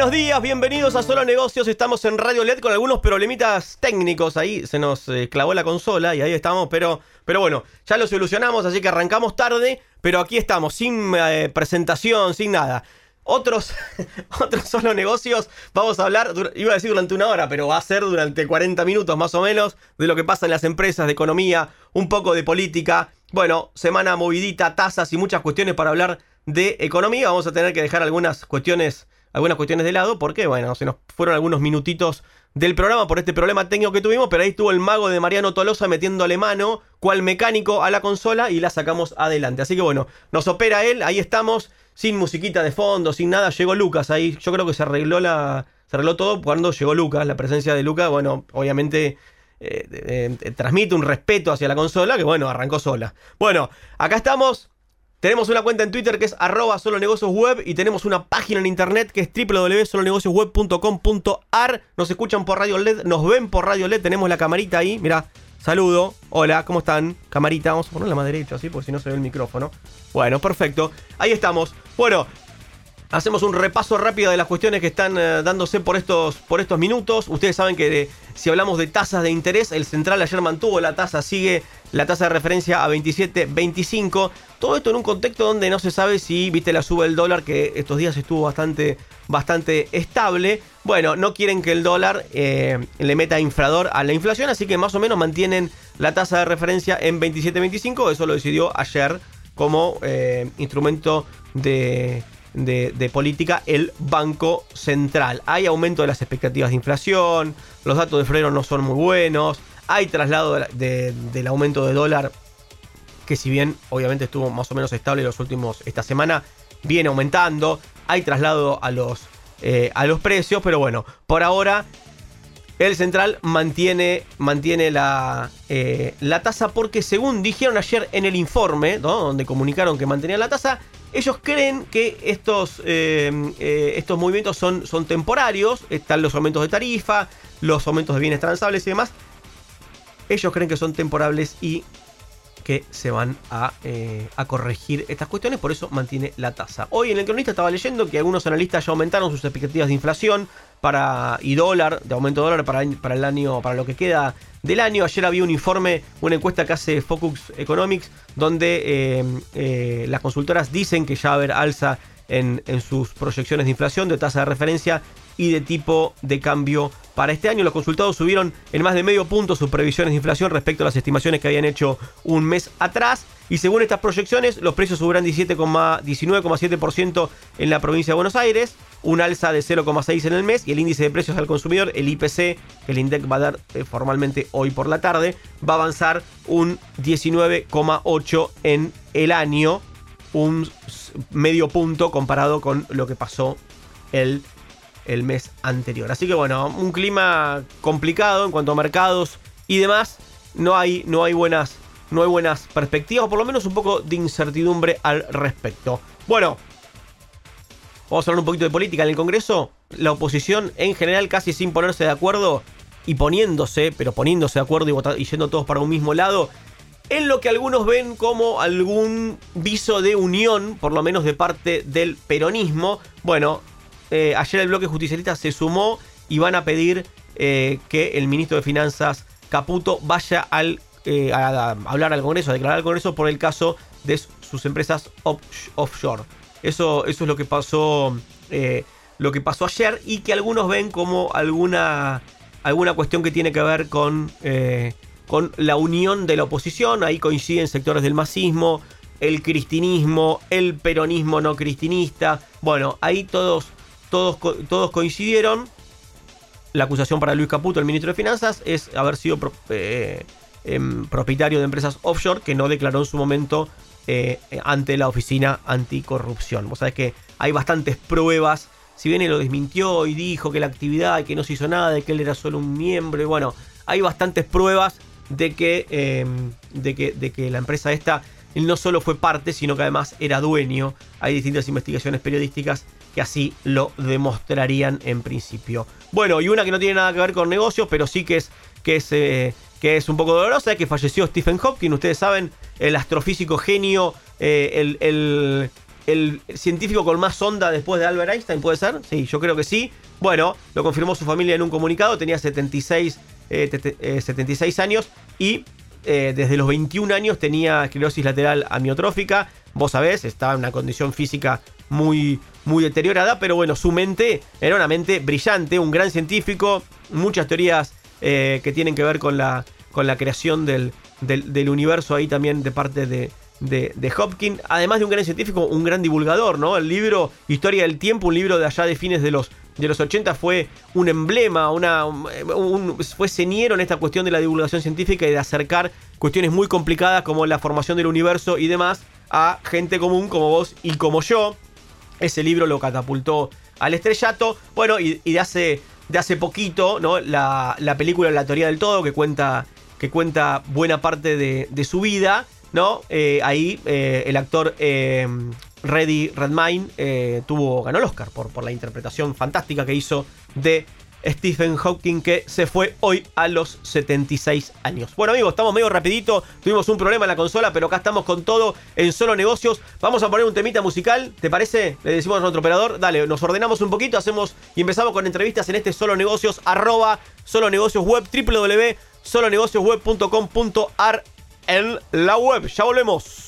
buenos días, bienvenidos a Solo Negocios. Estamos en Radio LED con algunos problemitas técnicos. Ahí se nos eh, clavó la consola y ahí estamos, pero, pero bueno, ya lo solucionamos, así que arrancamos tarde, pero aquí estamos, sin eh, presentación, sin nada. Otros, otros solo negocios, vamos a hablar, iba a decir durante una hora, pero va a ser durante 40 minutos más o menos, de lo que pasa en las empresas, de economía, un poco de política. Bueno, semana movidita, tasas y muchas cuestiones para hablar de economía. Vamos a tener que dejar algunas cuestiones algunas cuestiones de lado, porque bueno, se nos fueron algunos minutitos del programa por este problema técnico que tuvimos, pero ahí estuvo el mago de Mariano Tolosa metiéndole mano, cual mecánico a la consola y la sacamos adelante. Así que bueno, nos opera él, ahí estamos, sin musiquita de fondo, sin nada, llegó Lucas ahí, yo creo que se arregló la... Se arregló todo cuando llegó Lucas, la presencia de Lucas, bueno, obviamente eh, eh, transmite un respeto hacia la consola que bueno, arrancó sola. Bueno, acá estamos, tenemos una cuenta en Twitter que es arroba solonegociosweb y tenemos una página en internet que es www.solonegociosweb.com.ar. Nos escuchan por Radio LED, nos ven por Radio LED, tenemos la camarita ahí, mira, saludo, hola, ¿cómo están? Camarita, vamos a ponerla más derecha así por si no se ve el micrófono. Bueno, perfecto, ahí estamos. Bueno, Hacemos un repaso rápido de las cuestiones que están eh, dándose por estos, por estos minutos. Ustedes saben que si hablamos de tasas de interés, el central ayer mantuvo la tasa, sigue la tasa de referencia a 27.25. Todo esto en un contexto donde no se sabe si, viste, la sube del dólar, que estos días estuvo bastante, bastante estable. Bueno, no quieren que el dólar eh, le meta inflador a la inflación, así que más o menos mantienen la tasa de referencia en 27.25. Eso lo decidió ayer como eh, instrumento de de, política el Banco Central. Hay aumento de las expectativas de inflación, los datos de febrero no son muy buenos, hay traslado del aumento de dólar, que si bien obviamente estuvo más o menos estable los últimos, esta semana, viene aumentando, hay traslado a los, eh, a los precios, pero bueno, por ahora el central mantiene, mantiene la, eh, la tasa porque según dijeron ayer en el informe, donde comunicaron que mantenía la tasa, ellos creen que estos, eh, estos movimientos son, son temporarios, están los aumentos de tarifa, los aumentos de bienes transables y demás. Ellos creen que son temporales y que se van a, eh, a, corregir estas cuestiones, por eso mantiene la tasa. Hoy en el cronista estaba leyendo que algunos analistas ya aumentaron sus expectativas de inflación para, y dólar, de aumento de dólar para, para el año, para lo que queda del año. Ayer había un informe, una encuesta que hace Focus Economics, donde eh, eh, las consultoras dicen que ya va a haber alza en, en, sus proyecciones de inflación, de tasa de referencia y de tipo de cambio para este año. Los consultados subieron en más de medio punto sus previsiones de inflación respecto a las estimaciones que habían hecho un mes atrás. Y según estas proyecciones, los precios subirán 19,7% en la provincia de Buenos Aires, un alza de 0,6 en el mes y el índice de precios al consumidor, el IPC, que el INDEC va a dar eh, formalmente hoy por la tarde, va a avanzar un 19,8 en el año, un medio punto comparado con lo que pasó el, el mes anterior. Así que bueno, un clima complicado en cuanto a mercados y demás. No hay, no hay buenas no hay buenas perspectivas, o por lo menos un poco de incertidumbre al respecto. Bueno, Vamos a hablar un poquito de política. En el Congreso, la oposición en general casi sin ponerse de acuerdo y poniéndose, pero poniéndose de acuerdo y, yendo todos para un mismo lado, en lo que algunos ven como algún viso de unión, por lo menos de parte del peronismo. Bueno, eh, ayer el bloque justicialista se sumó y van a pedir eh, que el ministro de Finanzas Caputo vaya al, eh, a, hablar al Congreso, a declarar al Congreso por el caso de sus empresas offshore. Eso, eso es lo que pasó. Lo que pasó ayer. Y que algunos ven como alguna. alguna cuestión que tiene que ver con. Con la unión de la oposición. Ahí coinciden sectores del masismo, el cristinismo, el peronismo no cristinista. Bueno, ahí todos, todos, coincidieron. La acusación para Luis Caputo, el ministro de Finanzas, es haber sido eh, em, propietario de empresas offshore que no declaró en su momento eh, ante la oficina anticorrupción. Vos sabés que hay bastantes pruebas. Si bien él lo desmintió y dijo que la actividad, que no se hizo nada, de que él era solo un miembro, y bueno, hay bastantes pruebas de que, eh, de que, de que la empresa esta él no solo fue parte, sino que además era dueño. Hay distintas investigaciones periodísticas que así lo demostrarían en principio. Bueno, y una que no tiene nada que ver con negocios, pero sí que es, que es eh, que es un poco dolorosa, que falleció Stephen Hawking, ustedes saben, el astrofísico genio, eh, el, el científico con más onda después de Albert Einstein, ¿puede ser? Sí, yo creo que sí. Bueno, lo confirmó su familia en un comunicado, tenía 76, 76 eh, años y desde los 21 años tenía esclerosis lateral amiotrófica. Vos sabés, estaba en una condición física muy, muy deteriorada, pero bueno, su mente era una mente brillante, un gran científico, muchas teorías que tienen que ver con la, con la creación del, del, universo ahí también de parte de, de, Hopkins, además de un gran científico, un gran divulgador, ¿no? El libro Historia del Tiempo, un libro de allá de fines de los, de los 80, fue un emblema, una, fue señero en esta cuestión de la divulgación científica y de acercar cuestiones muy complicadas como la formación del universo y demás a gente común como vos y como yo. Ese libro lo catapultó al estrellato. Bueno, y, de, hace, de hace poquito, ¿no? La, la película La teoría del todo, que cuenta que cuenta buena parte de, su vida, ¿no? Eh, ahí eh, el actor eh, Reddy Redmayne tuvo, ganó el Oscar por, por la interpretación fantástica que hizo de Stephen Hawking que se fue hoy a los 76 años. Bueno amigos, estamos medio rapidito, tuvimos un problema en la consola, pero acá estamos con todo en solo negocios. Vamos a poner un temita musical, ¿te parece? Le decimos a nuestro operador, dale, nos ordenamos un poquito, hacemos y empezamos con entrevistas en este solo negocios, arroba solo negocios web, www solonegociosweb.com.ar en la web. Ya volvemos.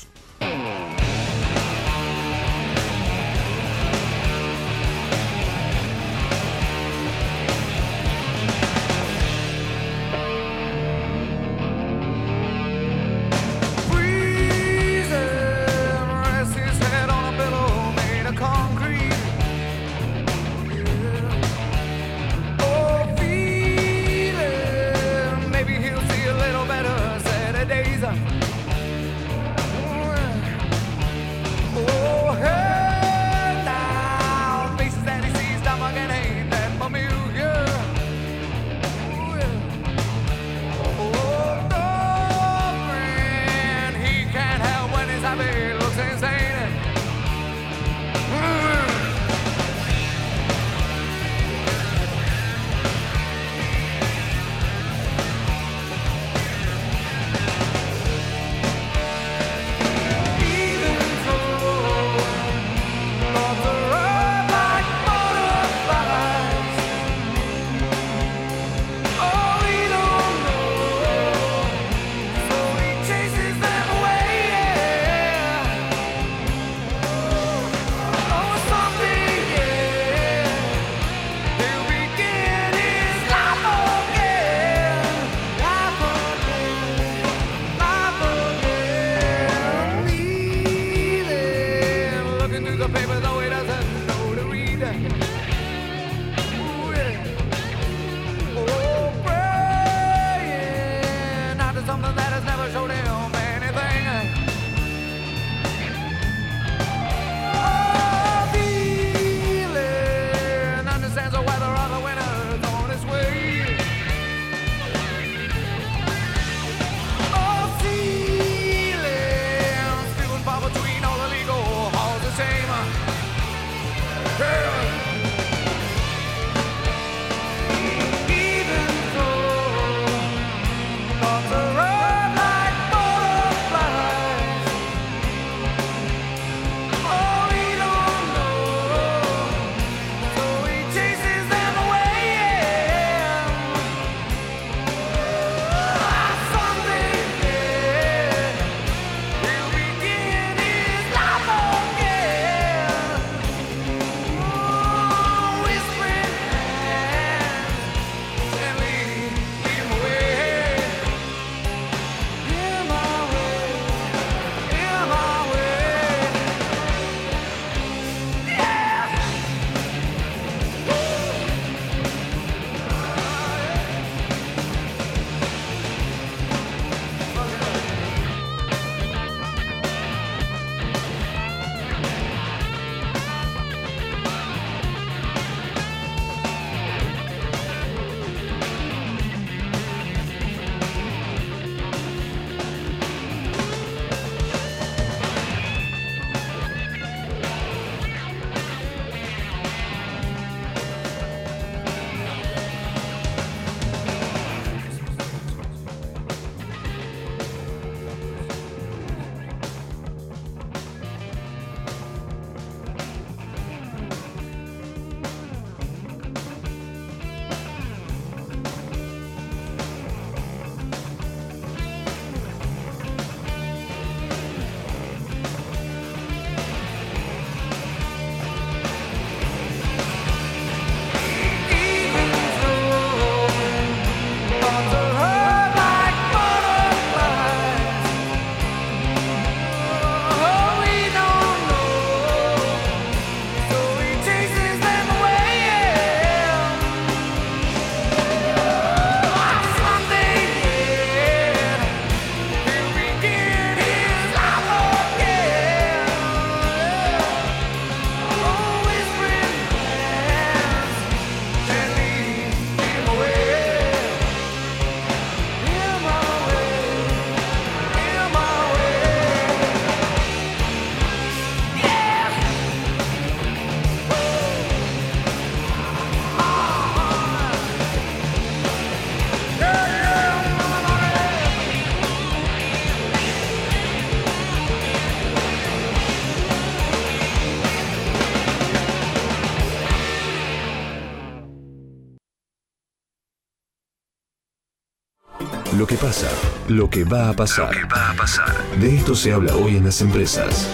Lo que pasa, lo que va a pasar. Lo que va a pasar. De esto se habla hoy en las empresas.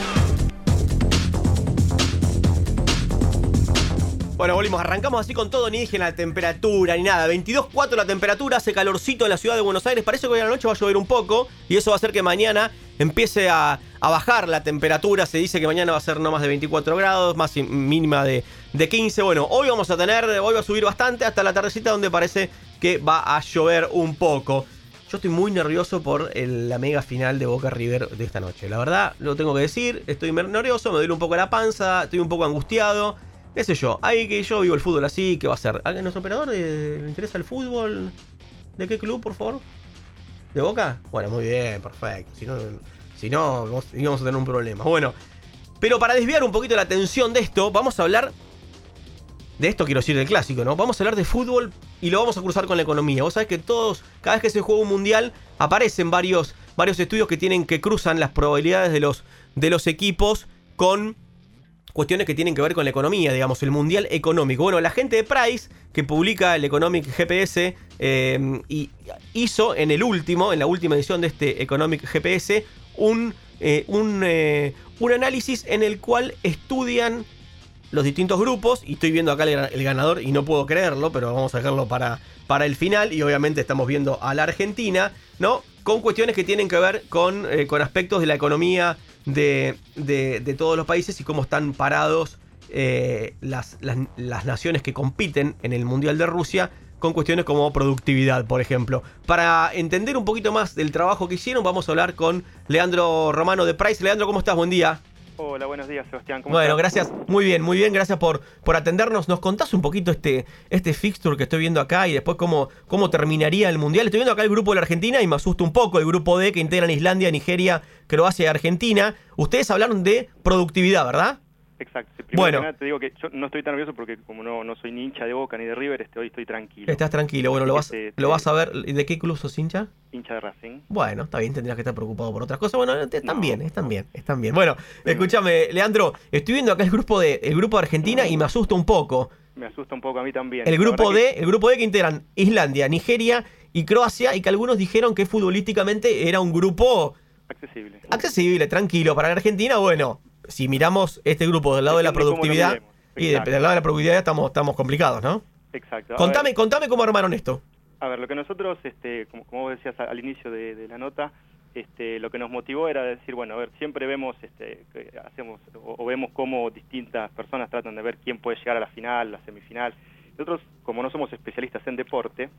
Bueno, volvimos, arrancamos así con todo, ni dije la temperatura ni nada. 22.4 la temperatura, hace calorcito en la ciudad de Buenos Aires. Parece que hoy a la noche va a llover un poco y eso va a hacer que mañana empiece a, bajar la temperatura. Se dice que mañana va a ser no más de 24 grados, más mínima de, de 15. Bueno, hoy vamos a tener, hoy va a subir bastante hasta la tardecita donde parece que va a llover un poco. Yo estoy muy nervioso por la mega final de Boca River de esta noche. La verdad, lo tengo que decir, estoy nervioso, me duele un poco la panza, estoy un poco angustiado qué sé yo, hay que yo vivo el fútbol así, ¿qué va a ser? ¿A nuestro operador le interesa el fútbol? ¿De qué club, por favor? ¿De Boca? Bueno, muy bien, perfecto. Si no, si no íbamos a tener un problema. Bueno, pero para desviar un poquito la atención de esto, vamos a hablar de esto quiero decir del clásico, ¿no? Vamos a hablar de fútbol y lo vamos a cruzar con la economía. Vos sabés que todos, cada vez que se juega un mundial, aparecen varios, varios estudios que tienen que cruzan las probabilidades de los, de los equipos con cuestiones que tienen que ver con la economía, digamos, el mundial económico. Bueno, la gente de Price, que publica el Economic GPS, eh, y hizo en el último, en la última edición de este Economic GPS, un, eh, un, eh, un análisis en el cual estudian los distintos grupos, y estoy viendo acá el, ganador y no puedo creerlo, pero vamos a dejarlo para, para el final, y obviamente estamos viendo a la Argentina, ¿no? Con cuestiones que tienen que ver con, con aspectos de la economía de, todos los países y cómo están parados eh, las, las, naciones que compiten en el Mundial de Rusia con cuestiones como productividad, por ejemplo. Para entender un poquito más del trabajo que hicieron, vamos a hablar con Leandro Romano de Price. Leandro, ¿cómo estás? Buen día. Hola, buenos días, Sebastián. ¿Cómo bueno, gracias. Muy bien, muy bien. Gracias por, por atendernos. ¿Nos contás un poquito este, este fixture que estoy viendo acá y después cómo, cómo terminaría el Mundial? Estoy viendo acá el grupo de la Argentina y me asusta un poco el grupo D que integran Islandia, Nigeria, Croacia y Argentina. Ustedes hablaron de productividad, ¿verdad? Exacto. bueno, te digo que yo no estoy tan nervioso porque como no, no soy ni hincha de Boca ni de River, este, hoy estoy tranquilo. Estás tranquilo, bueno, lo vas, este, lo vas a ver. ¿De qué club sos hincha? Hincha de Racing. Bueno, está bien, tendrías que estar preocupado por otras cosas. Bueno, están bien, están bien, están bien. Bueno, escúchame, Leandro, estoy viendo acá el grupo de el grupo de Argentina y me asusta un poco. Me asusta un poco a mí también. El grupo D, el grupo D que integran Islandia, Nigeria y Croacia y que algunos dijeron que futbolísticamente era un grupo accesible. Accesible, tranquilo. Para la Argentina, bueno, si miramos este grupo del lado de la productividad, y del lado de la productividad estamos, estamos complicados, ¿no? Exacto. Contame, contame cómo armaron esto. A ver, lo que nosotros, este, como, como vos decías al inicio de, la nota, este, lo que nos motivó era decir, bueno, a ver, siempre vemos, este, hacemos o, vemos cómo distintas personas tratan de ver quién puede llegar a la final, la semifinal. Nosotros, como no somos especialistas en deporte,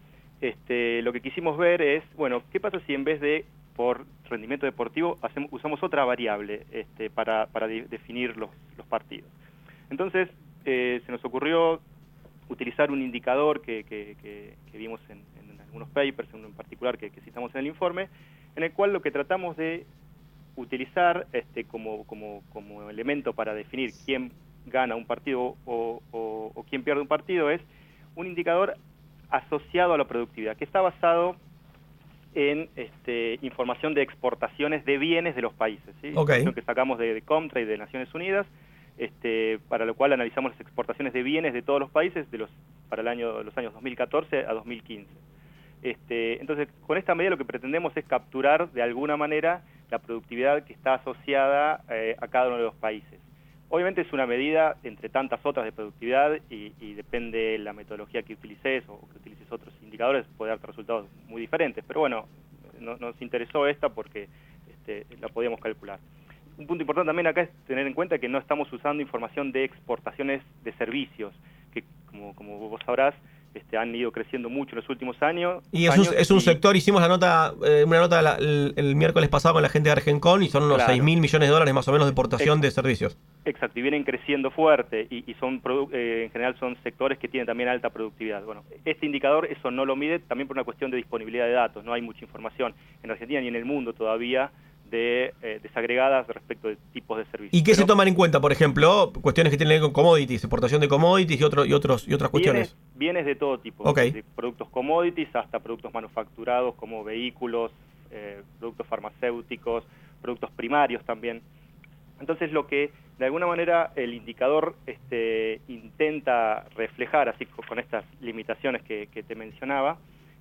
este, lo que quisimos ver es, bueno, ¿qué pasa si en vez de por rendimiento deportivo hacemos, usamos otra variable este, para, para definir los, partidos. Entonces, eh, se nos ocurrió utilizar un indicador que, vimos en, algunos papers, en particular que, citamos en el informe, en el cual lo que tratamos de utilizar este, como, como, como elemento para definir quién gana un partido o quién pierde un partido es un indicador asociado a la productividad, que está basado en este, información de exportaciones de bienes de los países. ¿sí? que sacamos de, de Comtrade de Naciones Unidas, este, para lo cual analizamos las exportaciones de bienes de todos los países de los, para el año, los años 2014 a 2015. Este, entonces, con esta medida lo que pretendemos es capturar de alguna manera la productividad que está asociada eh, a cada uno de los países. Obviamente es una medida entre tantas otras de productividad y, y depende la metodología que utilices o que utilices otros indicadores, puede darte resultados muy diferentes. Pero bueno, nos interesó esta porque este, la podíamos calcular. Un punto importante también acá es tener en cuenta que no estamos usando información de exportaciones de servicios, que como, como vos sabrás, este, han ido creciendo mucho en los últimos años. Y es, un, es un sector, hicimos la nota, eh, una nota el, miércoles pasado con la gente de Argencon y son unos 6 mil millones de dólares más o menos de exportación de servicios. Exacto, y vienen creciendo fuerte y, son eh, en general son sectores que tienen también alta productividad. Bueno, este indicador eso no lo mide también por una cuestión de disponibilidad de datos, no hay mucha información en Argentina ni en el mundo todavía de eh, desagregadas respecto de tipos de servicios. ¿Y qué se toman en cuenta, por ejemplo? Cuestiones que tienen que ver con commodities, exportación de commodities y, otro, y, otros, y otras cuestiones. Bienes, de todo tipo, de productos commodities hasta productos manufacturados como vehículos, eh, productos farmacéuticos, productos primarios también. Entonces lo que de alguna manera el indicador este, intenta reflejar, así con estas limitaciones que, te mencionaba,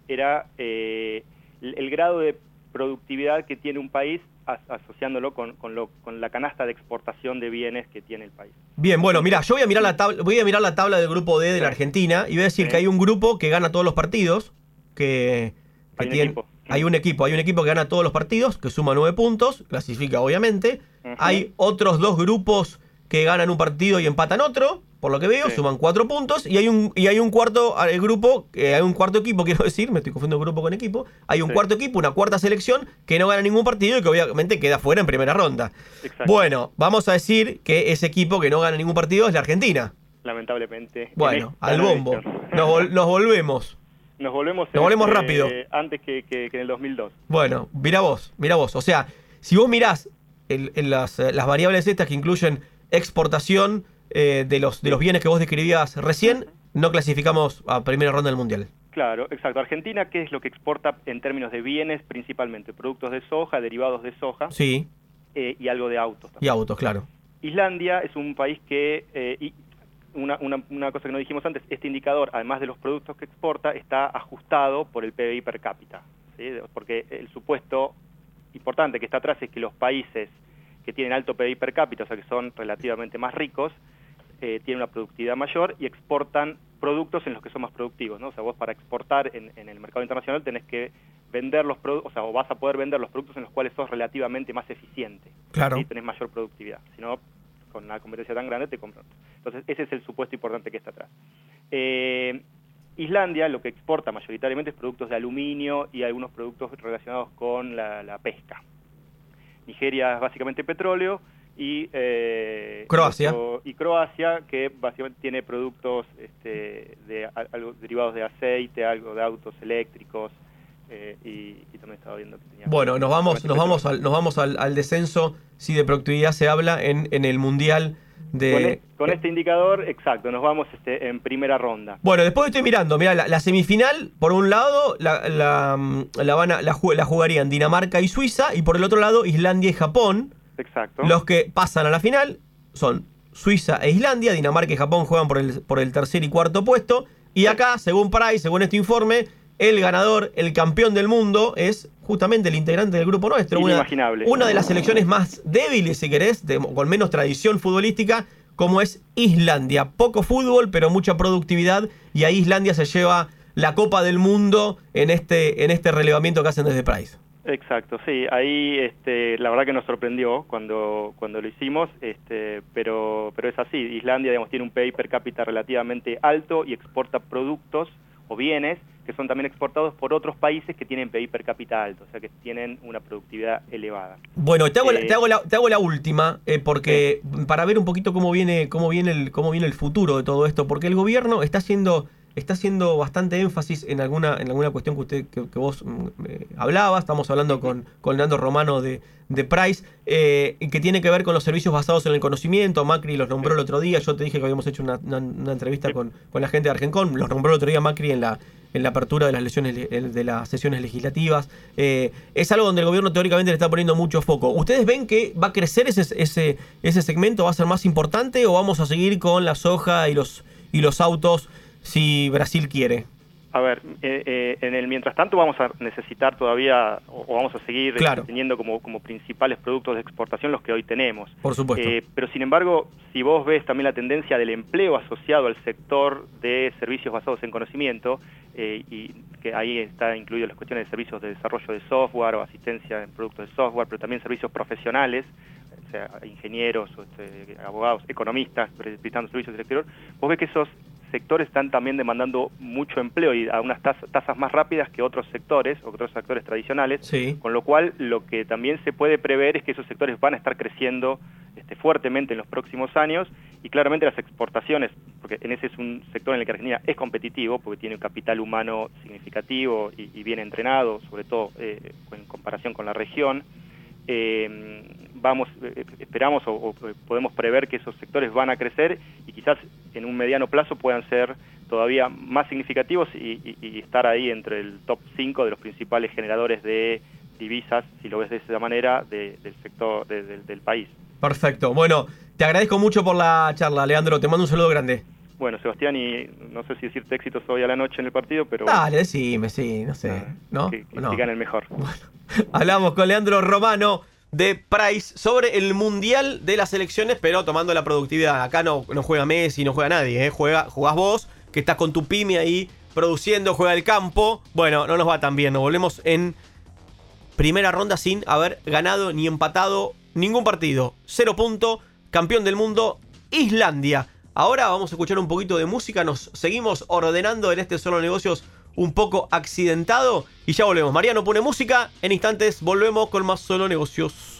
era... Eh, el, el grado de productividad que tiene un país as- asociándolo con, con, lo- con la canasta de exportación de bienes que tiene el país. Bien, bueno, mira, yo voy a mirar la tabla, voy a mirar la tabla del grupo D de la. Argentina y voy a decir Sí. que hay un grupo que gana todos los partidos, que, que Hay un tiene- equipo. hay un equipo, hay un equipo que gana todos los partidos, que suma nueve puntos, clasifica obviamente. Hay otros dos grupos que ganan un partido y empatan otro, por lo que veo, Sí. suman cuatro puntos y hay un y hay un cuarto eh, grupo, que hay un cuarto equipo, quiero decir, me estoy confundiendo grupo con equipo, hay un Sí. cuarto equipo, una cuarta selección que no gana ningún partido y que obviamente queda fuera en primera ronda. Exacto. Bueno, vamos a decir que ese equipo que no gana ningún partido es la Argentina. Lamentablemente. Bueno, en al bombo. Nos, vol- nos volvemos. Nos volvemos, Nos volvemos este, rápido. antes que, que- que en el 2002. Bueno, mira vos, mira vos. O sea, si vos mirás el- el- las, eh, las variables estas que incluyen exportación eh, de, los, de los bienes que vos describías recién, no clasificamos a primera ronda del Mundial. Claro, exacto. Argentina, ¿qué es lo que exporta en términos de bienes? Principalmente productos de soja, derivados de soja Sí, eh, y algo de autos. y también. autos, claro. Islandia es un país que, eh, y una, una, una cosa que no dijimos antes, este indicador, además de los productos que exporta, está ajustado por el PBI per cápita. ¿sí? Porque el supuesto importante que está atrás es que los países que tienen alto PBI per cápita, o sea que son relativamente más ricos, eh, tienen una productividad mayor y exportan productos en los que son más productivos, ¿no? O sea, vos para exportar en, en el mercado internacional tenés que vender los productos, o sea, o vas a poder vender los productos en los cuales sos relativamente más eficiente. Claro. ¿sí? Tenés mayor productividad. Si no, con una competencia tan grande te compran. Entonces, ese es el supuesto importante que está atrás. Eh, Islandia lo que exporta mayoritariamente es productos de aluminio y algunos productos relacionados con la, la pesca. Nigeria es básicamente petróleo y eh, Croacia. otro- y Croacia que básicamente tiene productos este, de a- algo derivados de aceite, algo de autos eléctricos eh, y, y también estaba viendo que tenía Bueno, nos vamos, nos vamos, al, nos vamos al, al descenso, si de productividad se habla, en, en el Mundial de... con, e- con este indicador, exacto, nos vamos este, en primera ronda. Bueno, después estoy mirando, mira, la, la semifinal, por un lado, la, la, la van a- la ju- la jugarían Dinamarca y Suiza, y por el otro lado, Islandia y Japón. Exacto. Los que pasan a la final son Suiza e Islandia, Dinamarca y Japón juegan por el, por el tercer y cuarto puesto. Y acá, según Price, según este informe, el ganador, el campeón del mundo, es justamente el integrante del grupo nuestro. Una, una de las selecciones más débiles, si querés, de- con menos tradición futbolística, como es Islandia. Poco fútbol, pero mucha productividad. Y ahí Islandia se lleva la Copa del Mundo en este, en este relevamiento que hacen desde Price. Exacto, sí, ahí este, la verdad que nos sorprendió cuando, cuando lo hicimos, este, pero, pero es así, Islandia digamos, tiene un PIB per cápita relativamente alto y exporta productos o bienes que son también exportados por otros países que tienen PIB per cápita alto, o sea que tienen una productividad elevada. Bueno, te hago, la, Eh, te hago, la, te hago la última, eh, porque para ver un poquito cómo viene, cómo viene el, cómo viene el futuro de todo esto, porque el gobierno está haciendo, está haciendo bastante énfasis en alguna, en alguna cuestión que usted, que, que vos mm, eh, hablabas, estamos hablando con, con Leandro Romano de, de Price, eh, que tiene que ver con los servicios basados en el conocimiento. Macri los nombró el otro día, yo te dije que habíamos hecho una, una- una entrevista con, con la gente de Argencon, los nombró el otro día Macri en la, en la apertura de las lesiones le- de las sesiones legislativas. Eh, es algo donde el gobierno teóricamente le está poniendo mucho foco. ¿Ustedes ven que va a crecer ese, ese, ese segmento? ¿Va a ser más importante o vamos a seguir con la soja y los, y los autos si Brasil quiere? A ver, eh, eh, en el mientras tanto vamos a necesitar todavía, o, o vamos a seguir Claro. teniendo como, como principales productos de exportación los que hoy tenemos. Por supuesto. Eh, pero sin embargo, si vos ves también la tendencia del empleo asociado al sector de servicios basados en conocimiento, eh, y que ahí está incluido las cuestiones de servicios de desarrollo de software o asistencia en productos de software, pero también servicios profesionales, o sea, ingenieros, o, este, abogados, economistas, prestando servicios del exterior, vos ves que esos sectores están también demandando mucho empleo y a unas tas- tasas más rápidas que otros sectores otros sectores tradicionales, Sí. con lo cual lo que también se puede prever es que esos sectores van a estar creciendo este, fuertemente en los próximos años y claramente las exportaciones, porque en ese es un sector en el que Argentina es competitivo, porque tiene un capital humano significativo y, y bien entrenado, sobre todo eh, en comparación con la región, eh, vamos, eh, esperamos o, o podemos prever que esos sectores van a crecer y quizás en un mediano plazo puedan ser todavía más significativos y, estar ahí entre el top 5 de los principales generadores de divisas, si lo ves de esa manera, de, del sector del país. Perfecto. Bueno, te agradezco mucho por la charla, Leandro. Te mando un saludo grande. Bueno, Sebastián, y no sé si decirte éxitos hoy a la noche en el partido, pero... Dale, decime, sí, no sé. Ah, ¿No? Que, que sigan el mejor. Bueno, hablamos con Leandro Romano de Price sobre el mundial de las selecciones, pero tomando la productividad. Acá no, no juega Messi, no juega nadie, ¿eh? juega, jugás vos, que estás con tu pyme ahí produciendo, juega el campo. Bueno, no nos va tan bien, nos volvemos en primera ronda sin haber ganado ni empatado ningún partido. Cero punto, campeón del mundo, Islandia. Ahora vamos a escuchar un poquito de música, nos seguimos ordenando en este Solo Negocios un poco accidentado. Y ya volvemos. Mariano pone música. En instantes volvemos con más solo negocios.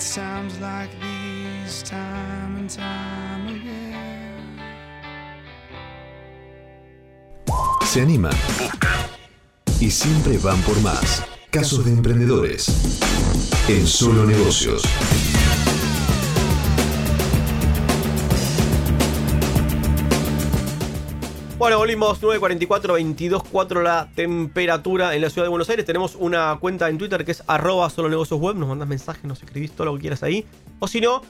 It sounds like these time and time again. Se animan. Y siempre van por más. Casos de emprendedores. En solo negocios. Bueno, volvimos 9.44, 22.4 la temperatura en la ciudad de Buenos Aires. Tenemos una cuenta en Twitter que es arroba solo negocios web. Nos mandas mensajes, nos escribís todo lo que quieras ahí. O si no,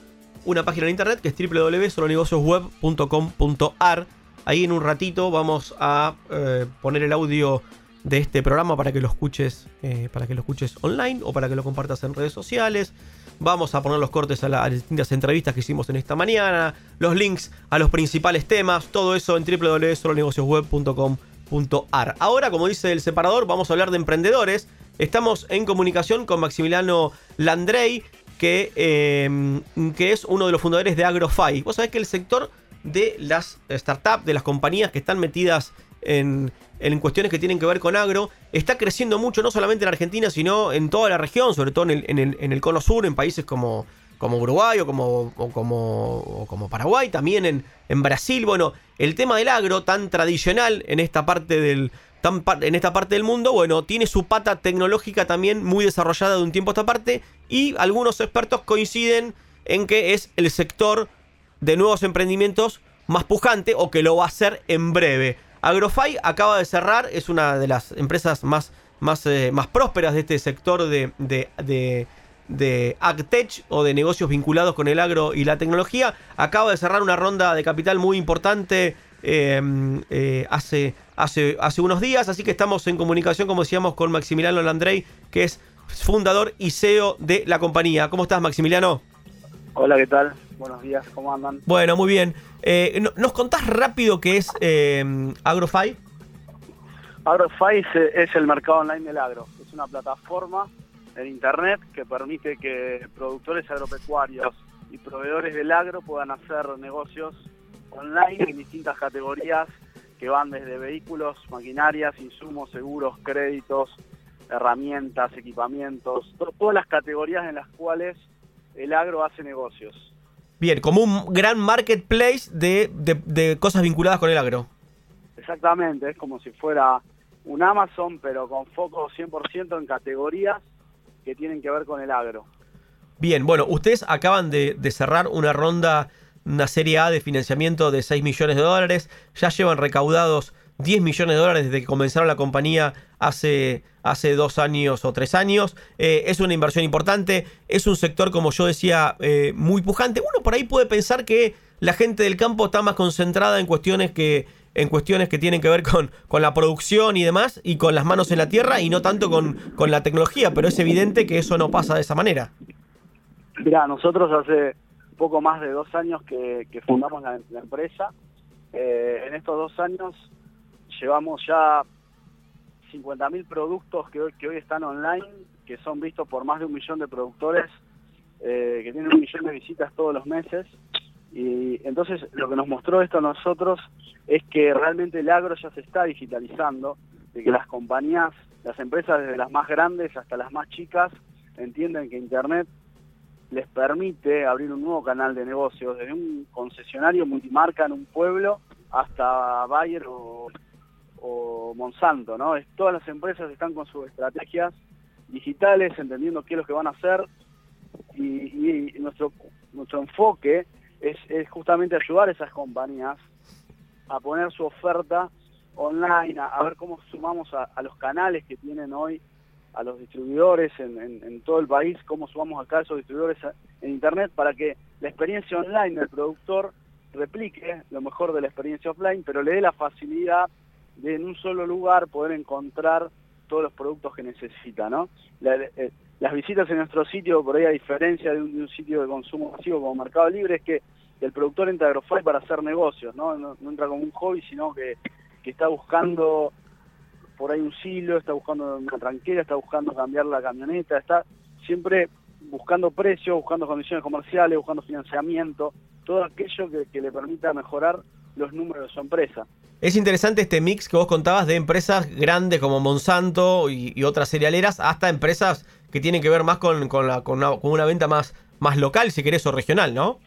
una página en internet que es www.solonegociosweb.com.ar. Ahí en un ratito vamos a eh, poner el audio de este programa para que lo escuches, eh, para que lo escuches online o para que lo compartas en redes sociales. Vamos a poner los cortes a, la- las distintas entrevistas que hicimos en esta mañana, los links a los principales temas, todo eso en www.solonegociosweb.com.ar. Ahora, como dice el separador, vamos a hablar de emprendedores. Estamos en comunicación con Maximiliano Landrey, que, eh, que es uno de los fundadores de AgroFi. Vos sabés que el sector de las startups, de las compañías que están metidas en, en cuestiones que tienen que ver con agro, está creciendo mucho, no solamente en Argentina, sino en toda la región, sobre todo en el, en el- en el cono sur, en países como, como Uruguay o como, como, Paraguay, también en, en Brasil. Bueno, el tema del agro, tan tradicional en esta parte del. en esta parte del mundo, bueno, tiene su pata tecnológica también muy desarrollada de un tiempo a esta parte. Y algunos expertos coinciden en que es el sector de nuevos emprendimientos más pujante o que lo va a hacer en breve. Agrofy acaba de cerrar, es una de las empresas más, más, eh, más prósperas de este sector de, de, de, AgTech o de negocios vinculados con el agro y la tecnología. Acaba de cerrar una ronda de capital muy importante eh, eh, hace, hace, hace unos días, así que estamos en comunicación, como decíamos, con Maximiliano Landrey, que es fundador y CEO de la compañía. ¿Cómo estás, Maximiliano? Hola, ¿qué tal? Buenos días, ¿cómo andan? Bueno, muy bien. Eh, no- ¿Nos contás rápido qué es eh, AgroFi? AgroFi es, es el mercado online del agro. Es una plataforma en Internet que permite que productores agropecuarios y proveedores del agro puedan hacer negocios online en distintas categorías que van desde vehículos, maquinarias, insumos, seguros, créditos, herramientas, equipamientos, to- todas las categorías en las cuales el agro hace negocios. Bien, como un gran marketplace de, de- de cosas vinculadas con el agro. Exactamente, es como si fuera un Amazon, pero con foco 100% en categorías que tienen que ver con el agro. Bien, bueno, ustedes acaban de, de cerrar una ronda, una serie A de financiamiento de 6 millones de dólares. Ya llevan recaudados 10 millones de dólares desde que comenzaron la compañía hace, hace dos años o tres años. Eh, es una inversión importante. Es un sector, como yo decía, eh, muy pujante. Uno por ahí puede pensar que la gente del campo está más concentrada en cuestiones que en cuestiones que tienen que ver con, con la producción y demás, y con las manos en la tierra, y no tanto con, con la tecnología, pero es evidente que eso no pasa de esa manera. Mira, nosotros hace poco más de dos años que, fundamos la, la empresa. Eh, en estos dos años llevamos ya 50.000 productos que hoy, están online, que son vistos por más de un millón de productores, eh, que tienen un millón de visitas todos los meses. Y entonces lo que nos mostró esto a nosotros es que realmente el agro ya se está digitalizando, de que las compañías, las empresas desde las más grandes hasta las más chicas, entienden que Internet les permite abrir un nuevo canal de negocios, desde un concesionario multimarca en un pueblo hasta Bayer o, o Monsanto, ¿no? Es, todas las empresas están con sus estrategias digitales, entendiendo qué es lo que van a hacer y, nuestro, nuestro enfoque es, justamente ayudar a esas compañías a poner su oferta online, a, ver cómo sumamos a, los canales que tienen hoy a los distribuidores en, todo el país, cómo sumamos acá a esos distribuidores en Internet para que la experiencia online del productor replique lo mejor de la experiencia offline, pero le dé la facilidad de en un solo lugar poder encontrar todos los productos que necesita, ¿no? Eh, las visitas en nuestro sitio, por ahí a diferencia de un, de un sitio de consumo masivo como Mercado Libre, es que el productor entra a Agrofy para hacer negocios, no entra como un hobby, sino que, que está buscando por ahí un silo, está buscando una tranquera, está buscando cambiar la camioneta, está siempre buscando precios, buscando condiciones comerciales, buscando financiamiento, todo aquello que, que le permita mejorar los números de su empresa. Es interesante este mix que vos contabas de empresas grandes como Monsanto y, y otras cerealeras hasta empresas que tienen que ver más con, con la- con una, con una venta más, más local, si querés, o regional, ¿no?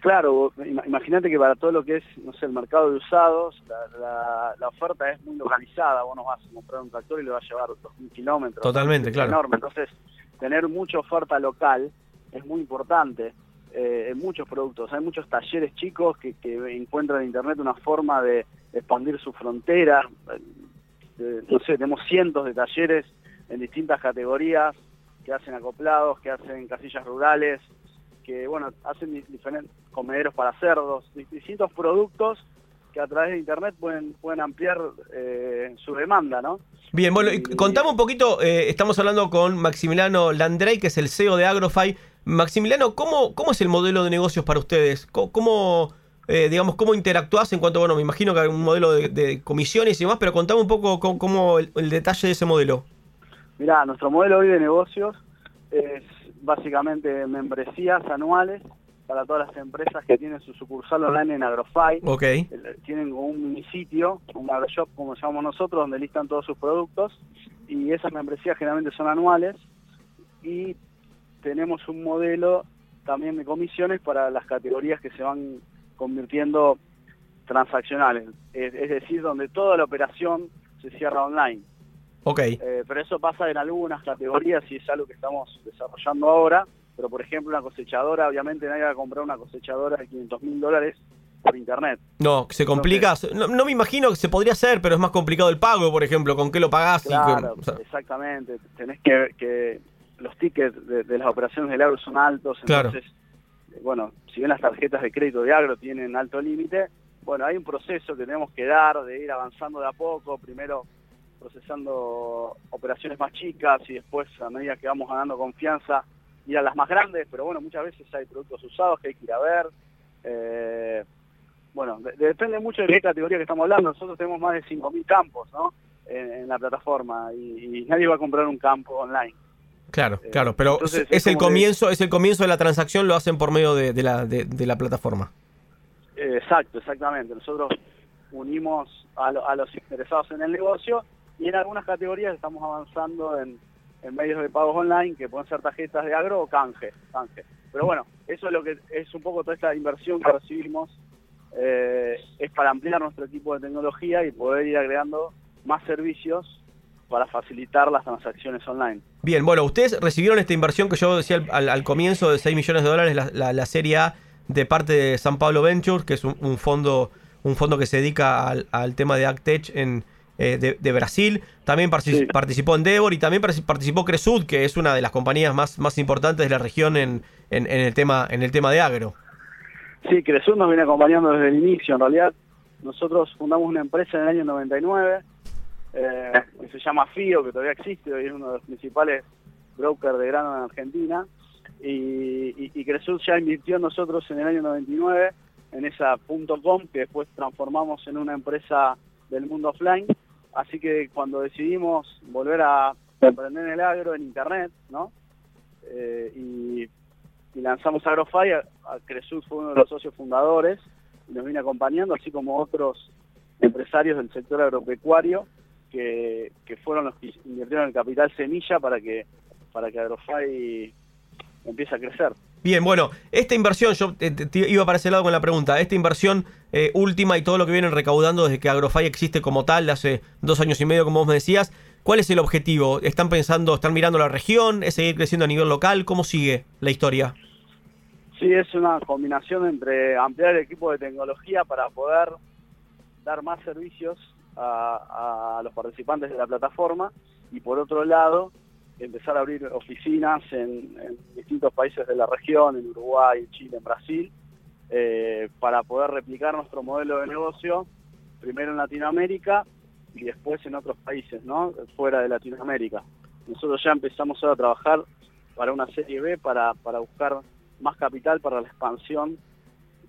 Claro, imagínate que para todo lo que es, no sé, el mercado de usados, la, la- la oferta es muy localizada. Vos no vas a comprar un tractor y le vas a llevar 2.000 kilómetros. Totalmente, claro. enorme. Entonces, tener mucha oferta local es muy importante eh, en muchos productos. Hay muchos talleres chicos que, que encuentran en Internet una forma de expandir su frontera. Eh, no sé, tenemos cientos de talleres en distintas categorías que hacen acoplados, que hacen casillas rurales, que bueno, hacen di- diferentes comederos para cerdos, di- distintos productos que a través de internet pueden, pueden ampliar eh, su demanda, ¿no? Bien, bueno, y Y- contame un poquito, eh, estamos hablando con Maximiliano Landrey, que es el CEO de Agrofy. Maximiliano, ¿cómo, cómo es el modelo de negocios para ustedes? ¿Cómo, cómo, eh, digamos, cómo interactuás en cuanto, bueno, me imagino que hay un modelo de, de comisiones y demás, pero contame un poco cómo, cómo el, el detalle de ese modelo. Mirá, nuestro modelo hoy de negocios es básicamente membresías anuales para todas las empresas que tienen su sucursal online en Agrofy. Ok, El- tienen un mini sitio, un agroshop como llamamos nosotros, donde listan todos sus productos y esas membresías generalmente son anuales y tenemos un modelo también de comisiones para las categorías que se van convirtiendo transaccionales, es, es decir, donde toda la operación se cierra online. ok, Eh, pero eso pasa en algunas categorías y es algo que estamos desarrollando ahora. Pero, por ejemplo, una cosechadora, obviamente nadie va a comprar una cosechadora de 500 mil dólares por internet. no, se complica, no, no me imagino que se podría hacer, pero es más complicado el pago, por ejemplo, con qué lo pagás. y Claro, que- o sea, exactamente. Tenés que que los tickets de, de las operaciones del agro son altos, entonces, eh, bueno, si bien las tarjetas de crédito de agro tienen alto límite, bueno, hay un proceso que tenemos que dar de ir avanzando de a poco, primero procesando operaciones más chicas y después a medida que vamos ganando confianza ir a las más grandes, pero bueno, muchas veces hay productos usados que hay que ir a ver. eh, bueno, de- depende mucho de qué categoría que estamos hablando. Nosotros tenemos más de 5.000 campos, ¿no? En, en la plataforma y, y nadie va a comprar un campo online. Claro, Eh, claro, pero entonces es, es el como de- comienzo, es el comienzo de la transacción, lo hacen por medio de, de la, de, de la plataforma. Exacto, exactamente. Nosotros unimos a, lo- a los interesados en el negocio y en algunas categorías estamos avanzando en, en medios de pagos online que pueden ser tarjetas de agro o canje, canje. Pero bueno, eso es lo que es un poco toda esta inversión que recibimos eh, es para ampliar nuestro equipo de tecnología y poder ir agregando más servicios para facilitar las transacciones online. Bien, bueno, ustedes recibieron esta inversión que yo decía al, al- al comienzo de 6 millones de dólares, la, la- la serie A de parte de San Pablo Ventures, que es un, un fondo un fondo que se dedica al, al tema de AgTech en, eh, de, de Brasil. También partici- Sí. participó Endeavor y también partic- participó Cresud, que es una de las compañías más, más importantes de la región en, en- en el, tema, en el tema de agro. Sí, Cresur nos viene acompañando desde el inicio. En realidad, nosotros fundamos una empresa en el año 99 eh, que se llama FIO, que todavía existe, hoy es uno de los principales brokers de grano en Argentina. Y, y, ya invirtió nosotros en el año 99 en esa .com que después transformamos en una empresa del mundo offline. Así que cuando decidimos volver a emprender en el agro en internet, ¿no? Eh, y, lanzamos Agrofy, a, Cresud fue uno de los socios fundadores y nos viene acompañando, así como otros empresarios del sector agropecuario que, que fueron los que invirtieron el capital semilla para que para que Agrofy empiece a crecer. Bien, bueno, esta inversión, yo te- te iba para ese lado con la pregunta, esta inversión eh, última y todo lo que vienen recaudando desde que Agrofy existe como tal, hace dos años y medio, como vos me decías, ¿cuál es el objetivo? ¿Están pensando, están mirando la región? ¿Es seguir creciendo a nivel local? ¿Cómo sigue la historia? Sí, es una combinación entre ampliar el equipo de tecnología para poder dar más servicios a, los participantes de la plataforma y por otro lado empezar a abrir oficinas en, distintos países de la región, en Uruguay, en Chile, en Brasil, eh, para poder replicar nuestro modelo de negocio, primero en Latinoamérica y después en otros países, ¿no? Fuera de Latinoamérica. Nosotros ya empezamos a trabajar para una serie B, para, para buscar más capital para la expansión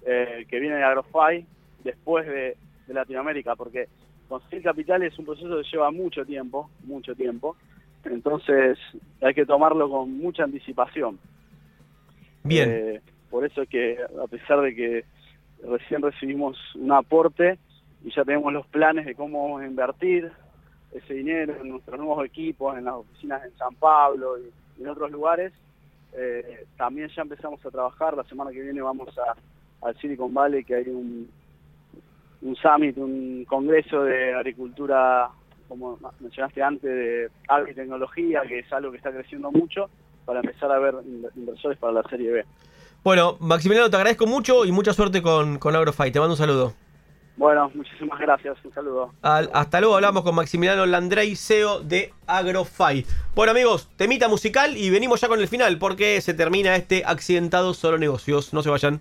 eh, que viene de Agrofy después de, de Latinoamérica, porque conseguir capital es un proceso que lleva mucho tiempo, mucho tiempo, entonces hay que tomarlo con mucha anticipación. Bien, Eh, por eso es que a pesar de que recién recibimos un aporte y ya tenemos los planes de cómo vamos a invertir ese dinero en nuestros nuevos equipos, en las oficinas en San Pablo y, en otros lugares, eh, también ya empezamos a trabajar, la semana que viene vamos a, al Silicon Valley, que hay un, un summit, un congreso de agricultura, como mencionaste antes, de agritecnología, que es algo que está creciendo mucho, para empezar a ver in- inversores para la Serie B. Bueno, Maximiliano, te agradezco mucho y mucha suerte con, con Agrofight. Te mando un saludo. Bueno, muchísimas gracias, un saludo. Al- hasta luego, hablamos con Maximiliano Landrey, CEO de Agrofight. Bueno, amigos, temita musical y venimos ya con el final porque se termina este accidentado solo negocios. No se vayan.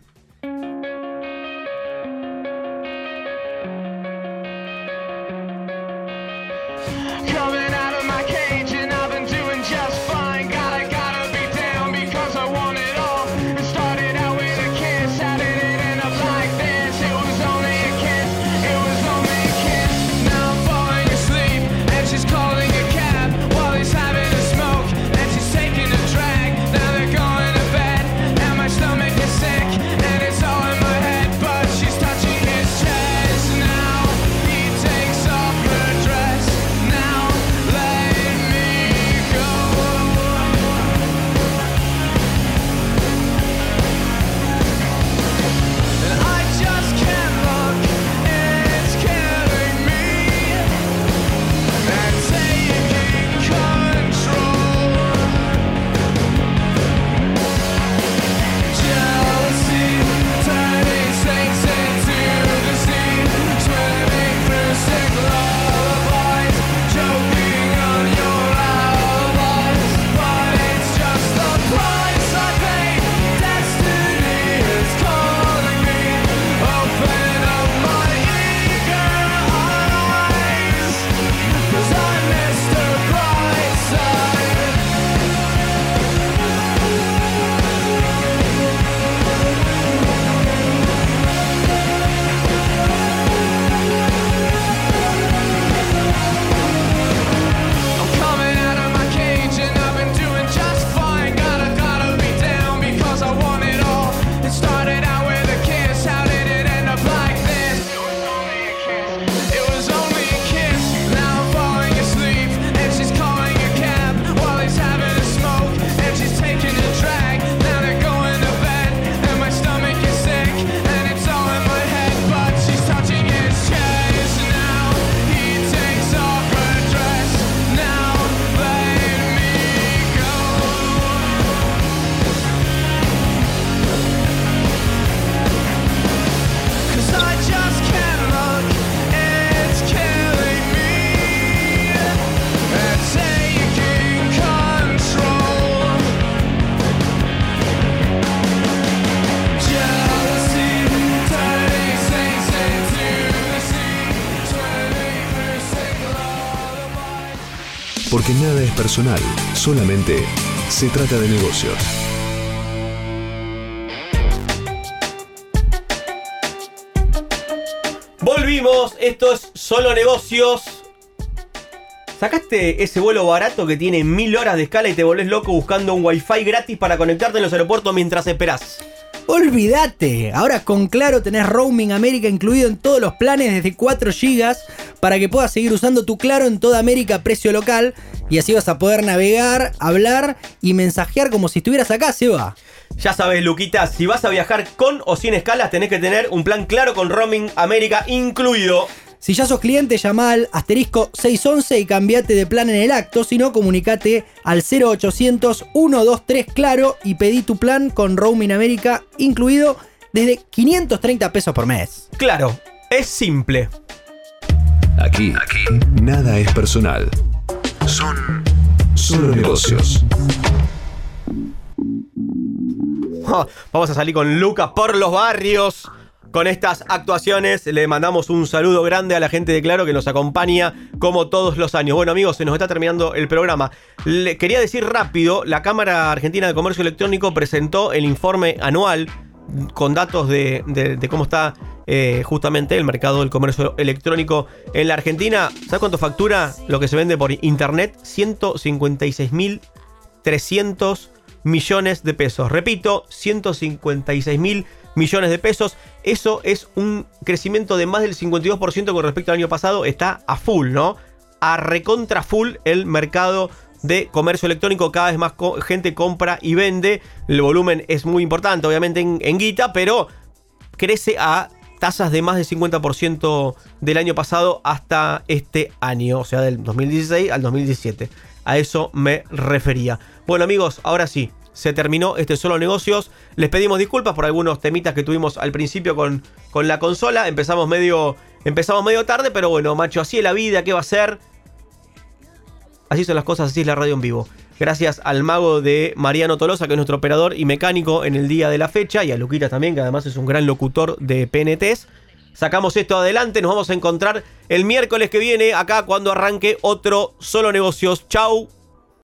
Porque nada es personal, solamente se trata de negocios. Volvimos, esto es solo negocios. ¿Sacaste ese vuelo barato que tiene mil horas de escala y te volvés loco buscando un wifi gratis para conectarte en los aeropuertos mientras esperás? Olvídate, ahora con Claro tenés Roaming América incluido en todos los planes desde 4 GB para que puedas seguir usando tu Claro en toda América a precio local y así vas a poder navegar, hablar y mensajear como si estuvieras acá, Seba. Ya sabes, Luquita, si vas a viajar con o sin escalas, tenés que tener un plan claro con Roaming América incluido. Si ya sos cliente, llama al asterisco 611 y cambiate de plan en el acto. Si no, comunicate al 0800 123 Claro y pedí tu plan con Roaming América incluido desde 530 pesos por mes. Claro, es simple. Aquí, aquí, nada es personal. Son solo negocios. Vamos a salir con Luca por los barrios. Con estas actuaciones le mandamos un saludo grande a la gente de Claro que nos acompaña como todos los años. Bueno amigos, se nos está terminando el programa. Le quería decir rápido, la Cámara Argentina de Comercio Electrónico presentó el informe anual con datos de, cómo está eh, justamente el mercado del comercio electrónico en la Argentina. ¿Sabes cuánto factura lo que se vende por internet? 156.300 millones de pesos. Repito, 156 mil millones de pesos. Eso es un crecimiento de más del 52% con respecto al año pasado. Está a full, ¿no? A recontra full el mercado de comercio electrónico. Cada vez más gente compra y vende. El volumen es muy importante, obviamente, en, en guita, pero crece a tasas de más del 50% del año pasado hasta este año, o sea, del 2016 al 2017. A eso me refería. Bueno amigos, ahora sí, se terminó este solo negocios. Les pedimos disculpas por algunos temitas que tuvimos al principio con, con la consola. Empezamos medio, empezamos medio tarde, pero bueno, macho, así es la vida, ¿qué va a ser? Así son las cosas, así es la radio en vivo. Gracias al mago de Mariano Tolosa, que es nuestro operador y mecánico en el día de la fecha, y a Luquita también, que además es un gran locutor de PNTs. Sacamos esto adelante, nos vamos a encontrar el miércoles que viene acá cuando arranque otro Solo Negocios. Chau.